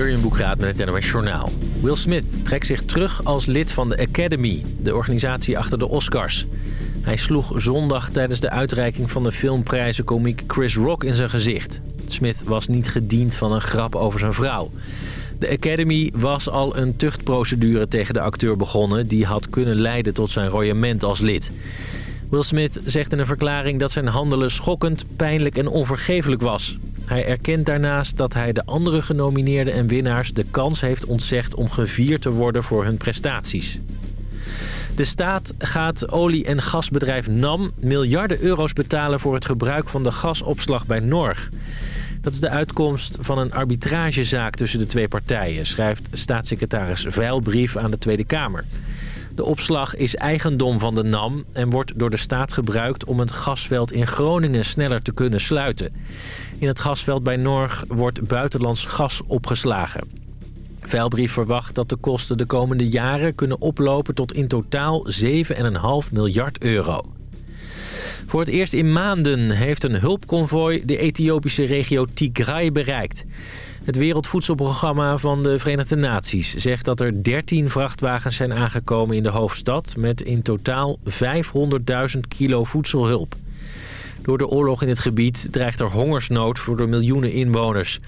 Jurjen Boekraat met het NOS Journaal. Will Smith trekt zich terug als lid van de Academy, de organisatie achter de Oscars. Hij sloeg zondag tijdens de uitreiking van de filmprijzen komiek Chris Rock in zijn gezicht. Smith was niet gediend van een grap over zijn vrouw. De Academy was al een tuchtprocedure tegen de acteur begonnen... die had kunnen leiden tot zijn royement als lid. Will Smith zegt in een verklaring dat zijn handelen schokkend, pijnlijk en onvergeeflijk was. Hij erkent daarnaast dat hij de andere genomineerden en winnaars de kans heeft ontzegd om gevierd te worden voor hun prestaties. De staat gaat olie- en gasbedrijf NAM miljarden euro's betalen voor het gebruik van de gasopslag bij Norg. Dat is de uitkomst van een arbitragezaak tussen de twee partijen, schrijft staatssecretaris Veilbrief aan de Tweede Kamer. De opslag is eigendom van de NAM en wordt door de staat gebruikt om het gasveld in Groningen sneller te kunnen sluiten. In het gasveld bij Norg wordt buitenlands gas opgeslagen. Veilbrief verwacht dat de kosten de komende jaren kunnen oplopen tot in totaal 7,5 miljard euro. Voor het eerst in maanden heeft een hulpconvoi de Ethiopische regio Tigray bereikt. Het Wereldvoedselprogramma van de Verenigde Naties zegt dat er 13 vrachtwagens zijn aangekomen in de hoofdstad... met in totaal 500.000 kilo voedselhulp. Door de oorlog in het gebied dreigt er hongersnood voor de miljoenen inwoners.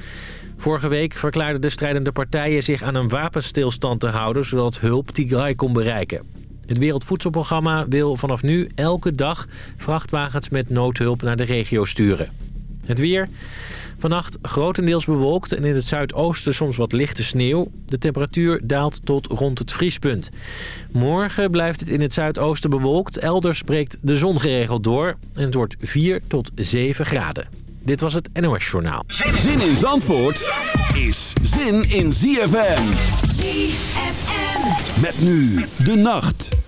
Vorige week verklaarden de strijdende partijen zich aan een wapenstilstand te houden... zodat hulp Tigray kon bereiken. Het Wereldvoedselprogramma wil vanaf nu elke dag vrachtwagens met noodhulp naar de regio sturen. Het weer... Vannacht grotendeels bewolkt en in het zuidoosten soms wat lichte sneeuw. De temperatuur daalt tot rond het vriespunt. Morgen blijft het in het zuidoosten bewolkt. Elders breekt de zon geregeld door en het wordt 4 tot 7 graden. Dit was het NOS Journaal. Zin in Zandvoort is zin in ZFM. ZFM. Met nu de nacht.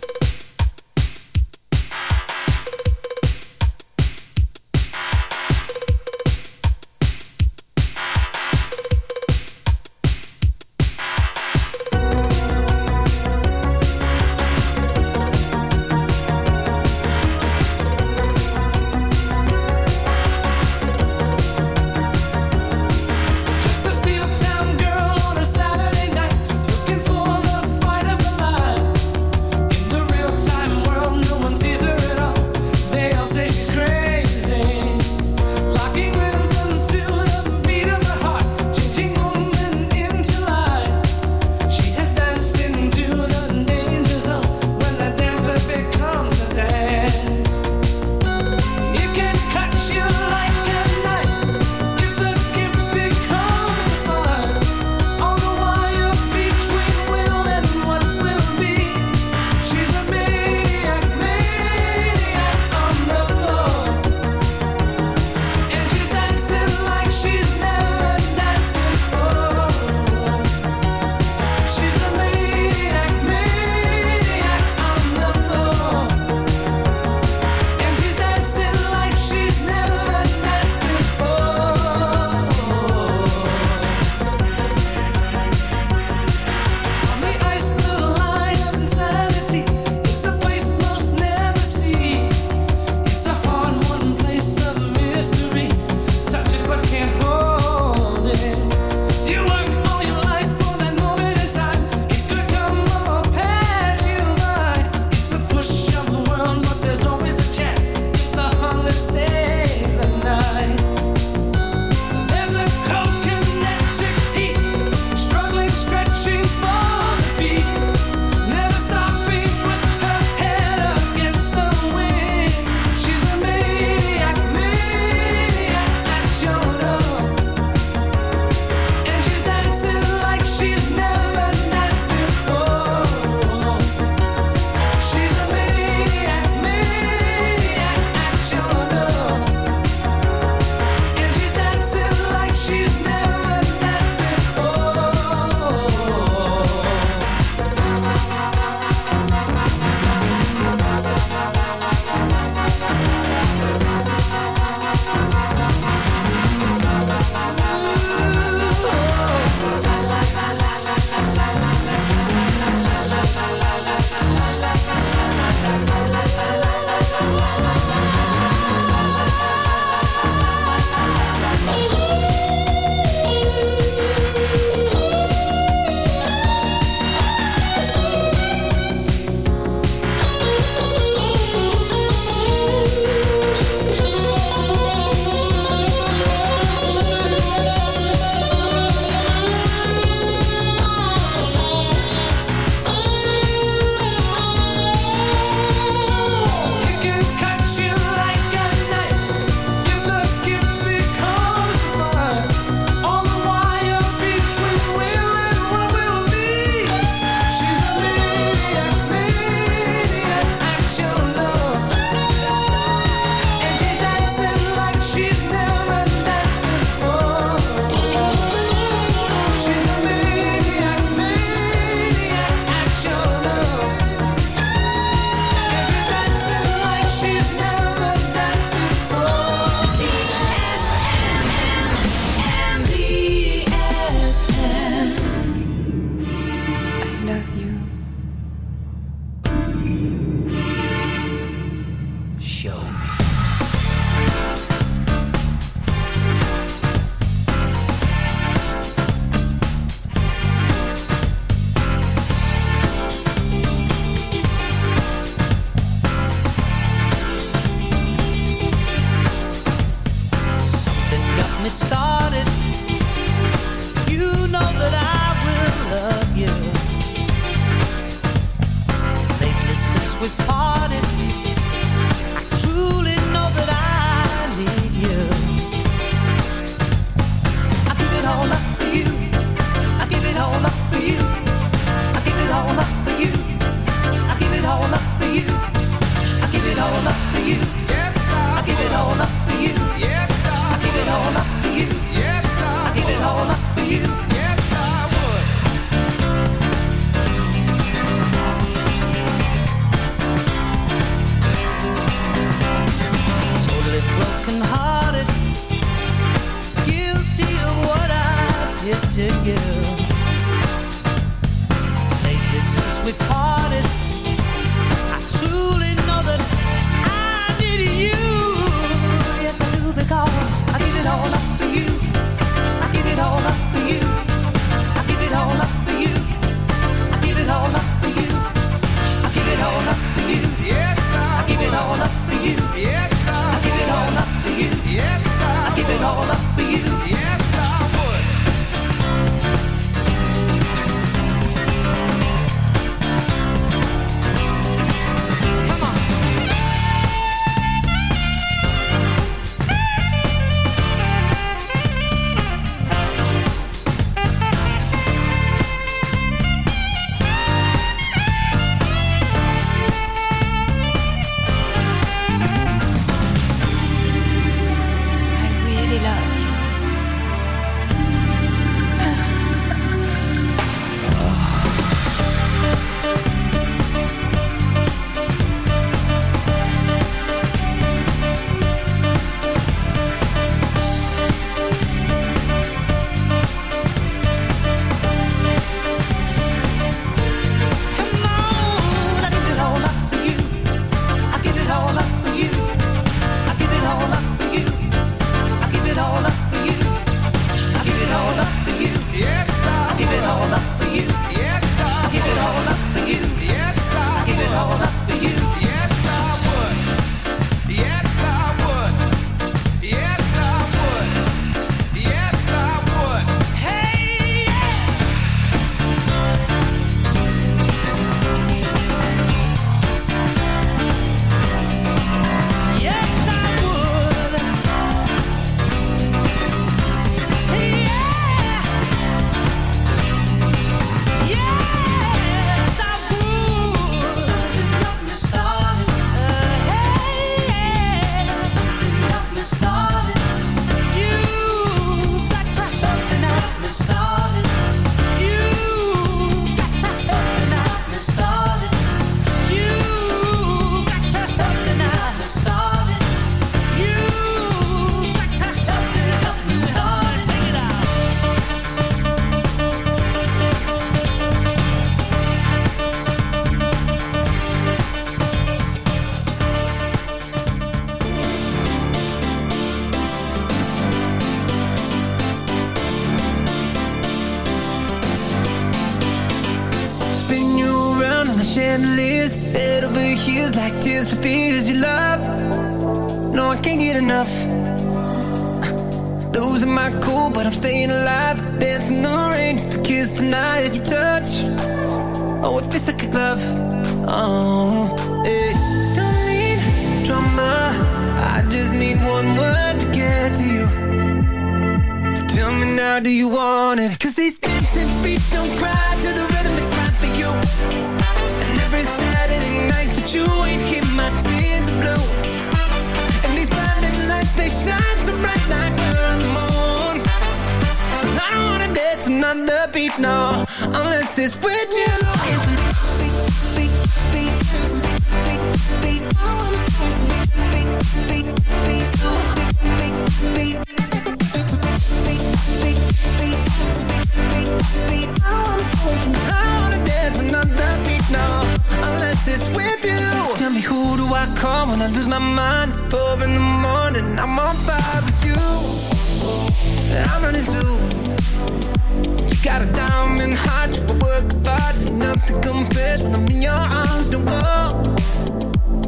said when I'm in your arms, don't go.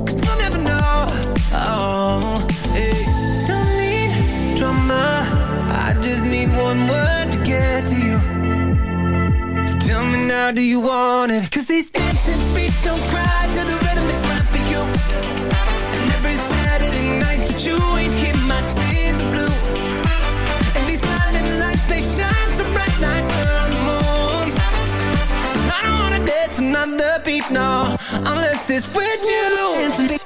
Cause you'll never know. Oh, hey. Don't need drama. I just need one word to get to you. So tell me now, do you want it? Cause these dancing feet don't cry to the beat, no, unless it's with you.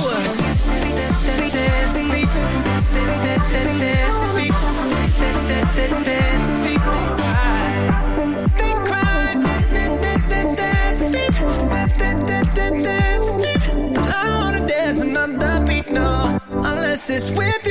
It's with you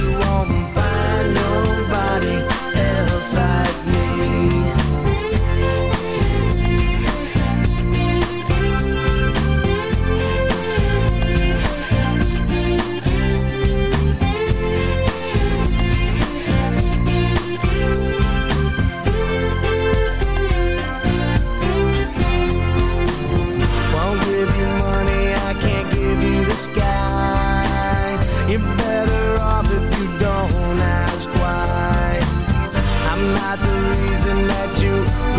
you.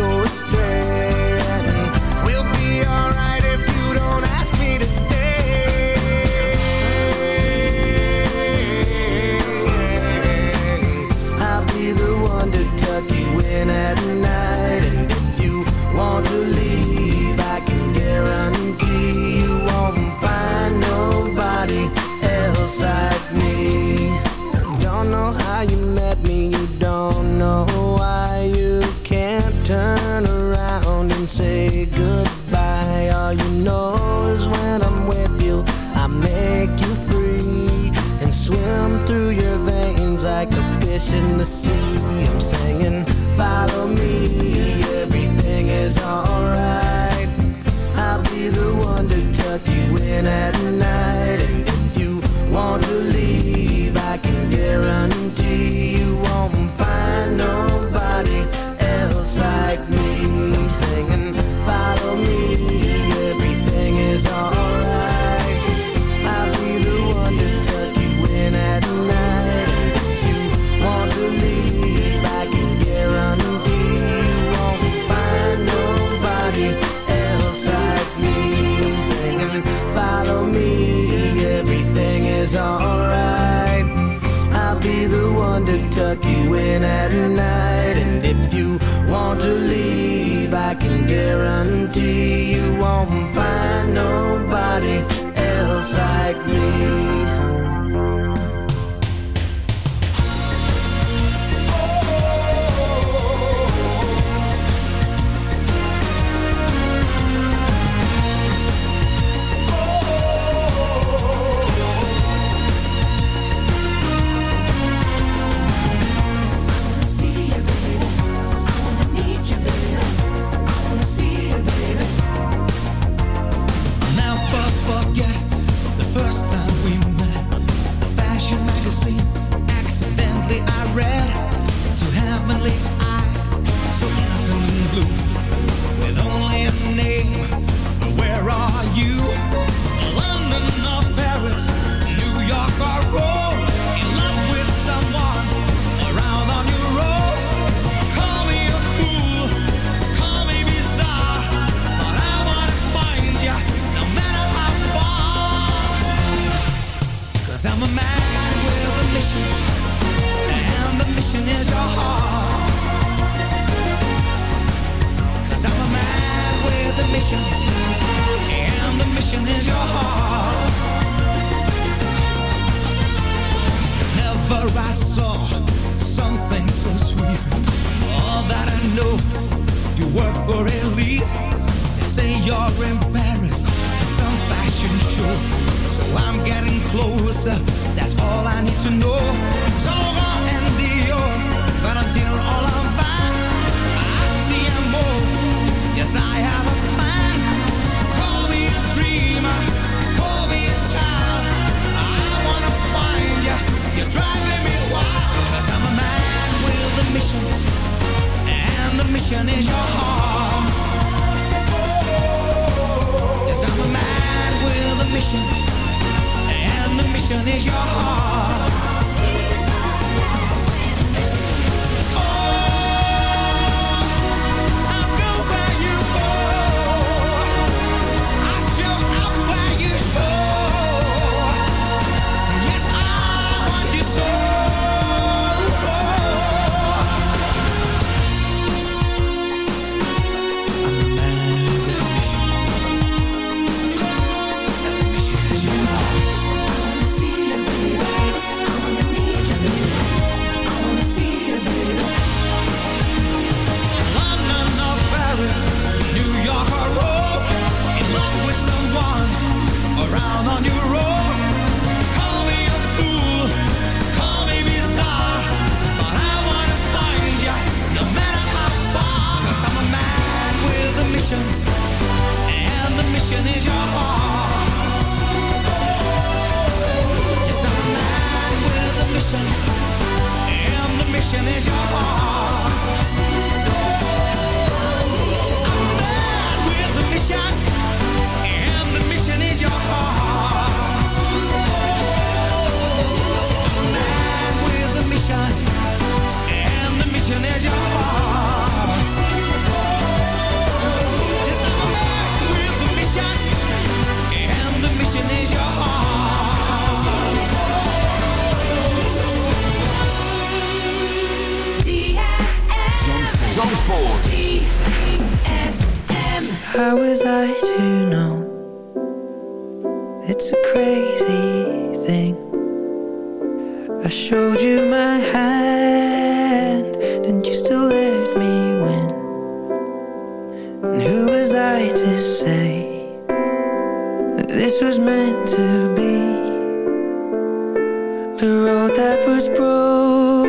the road that was broken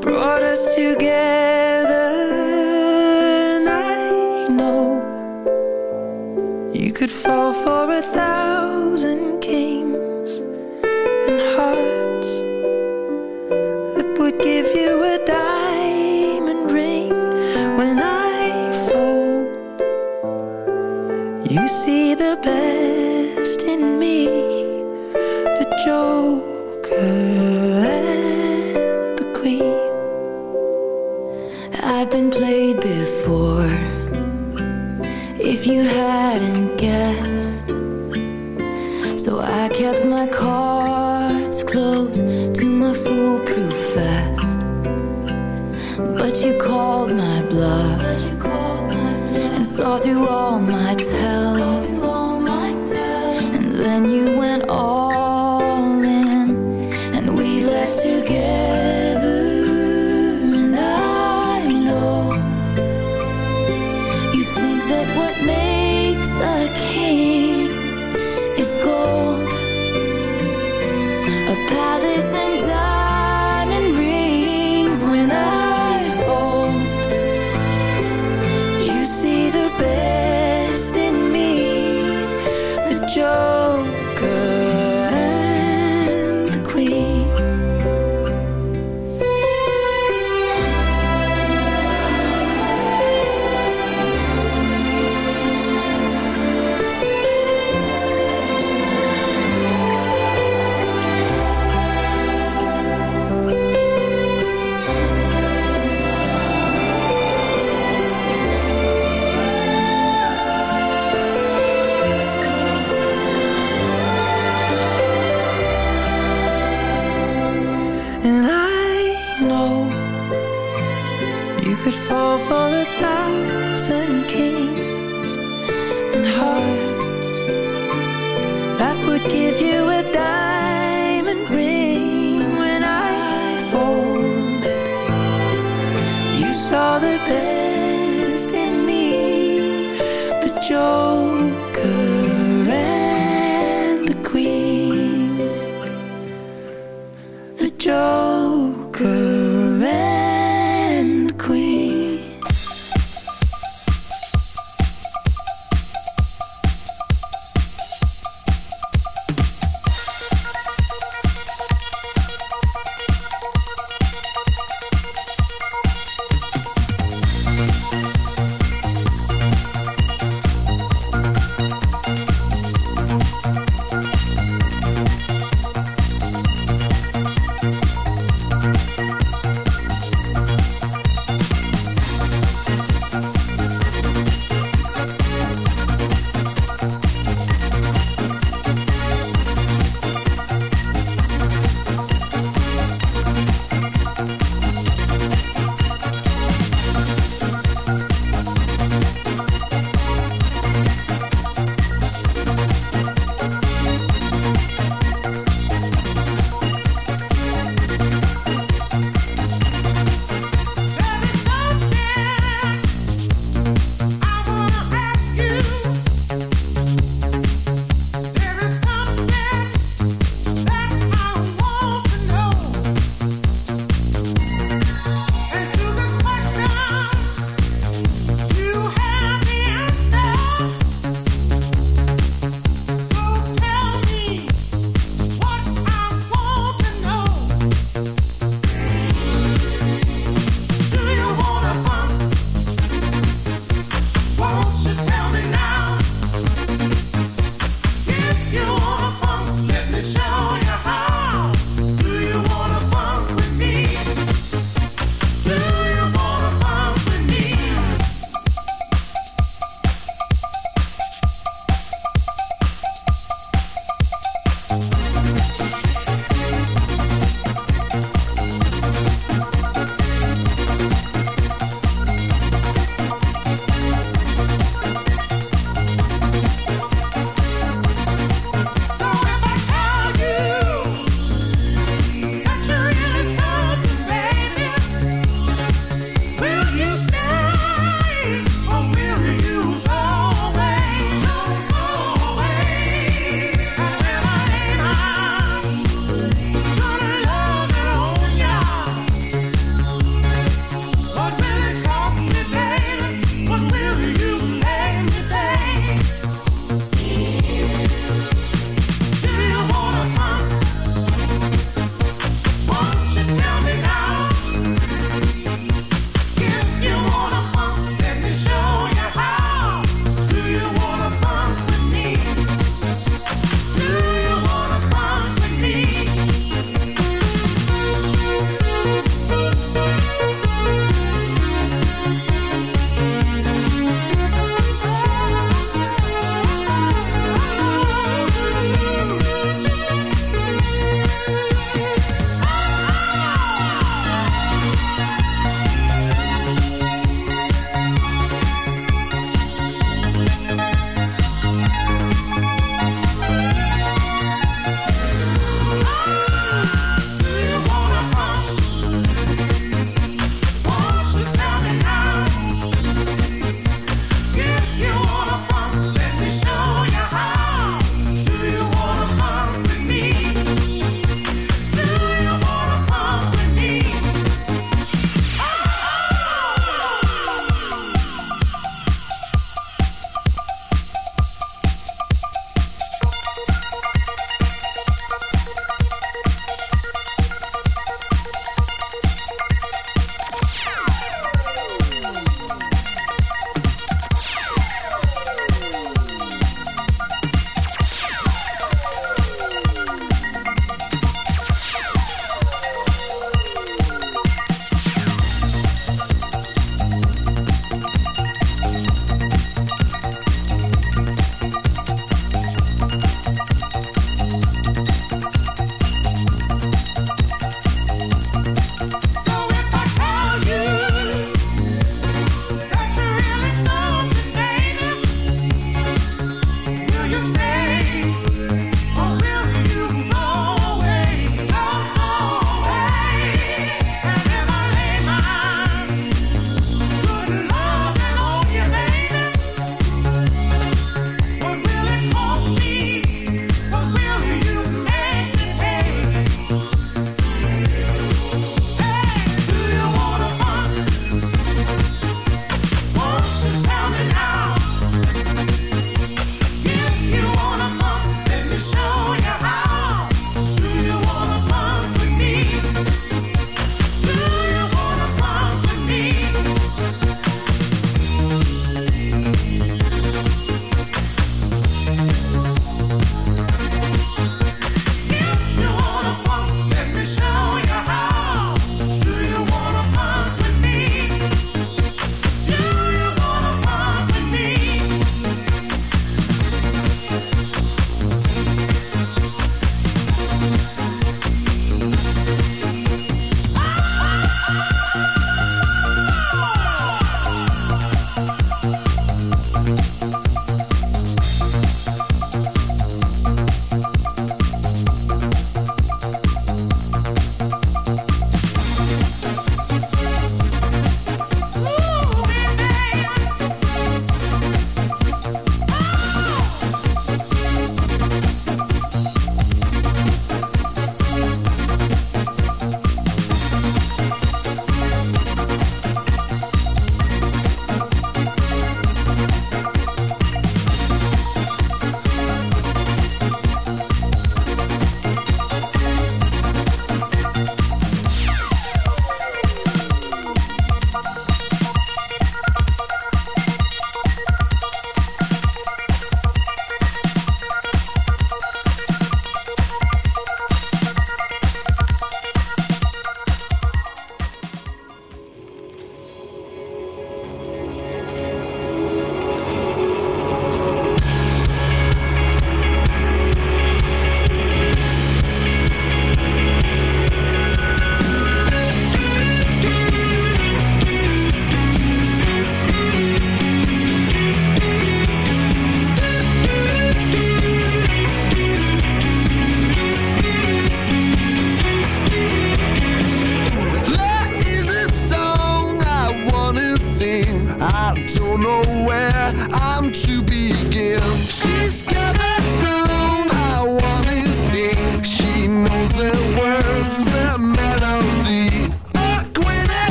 brought us together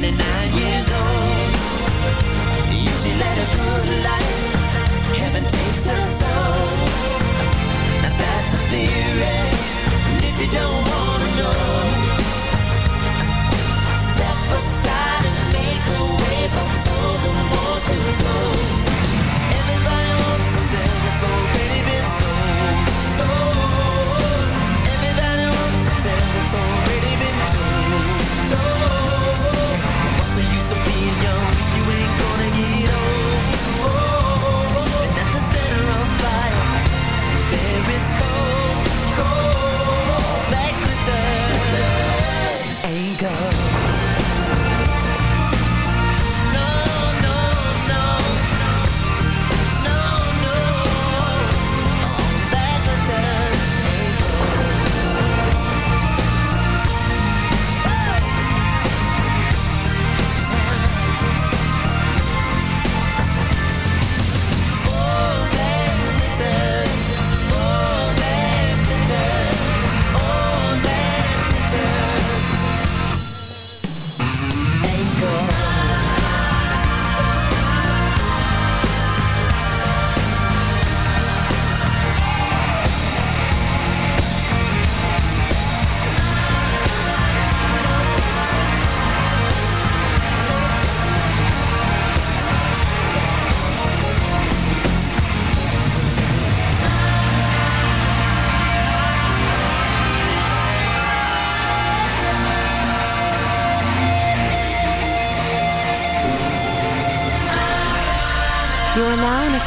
99 years old. You she let a good life, heaven takes her soul. Now that's a theory, and if you don't wanna know, step aside and make a way for those who want to go.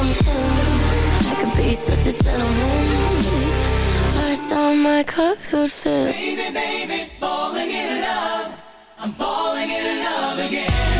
from him. I could be such a gentleman. Plus, all my clothes would fit. Baby, baby, falling in love. I'm falling in love again.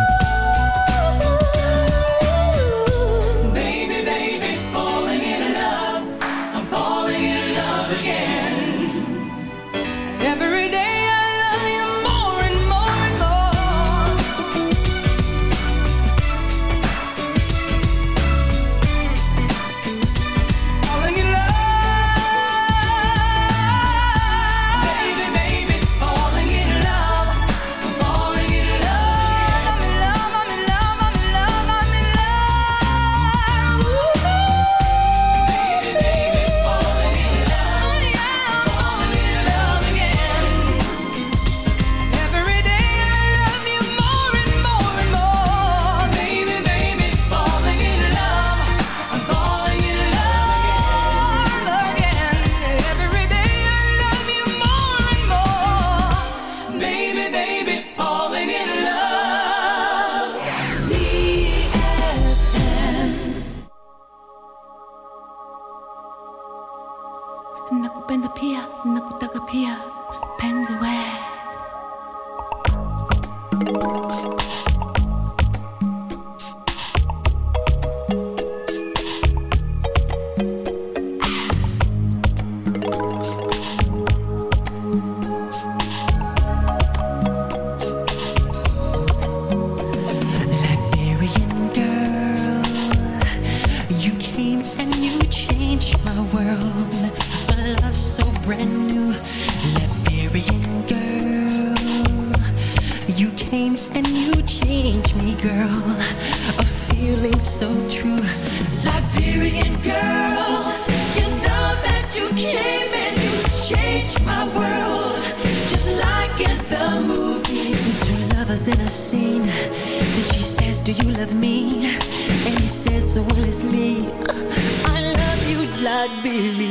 be.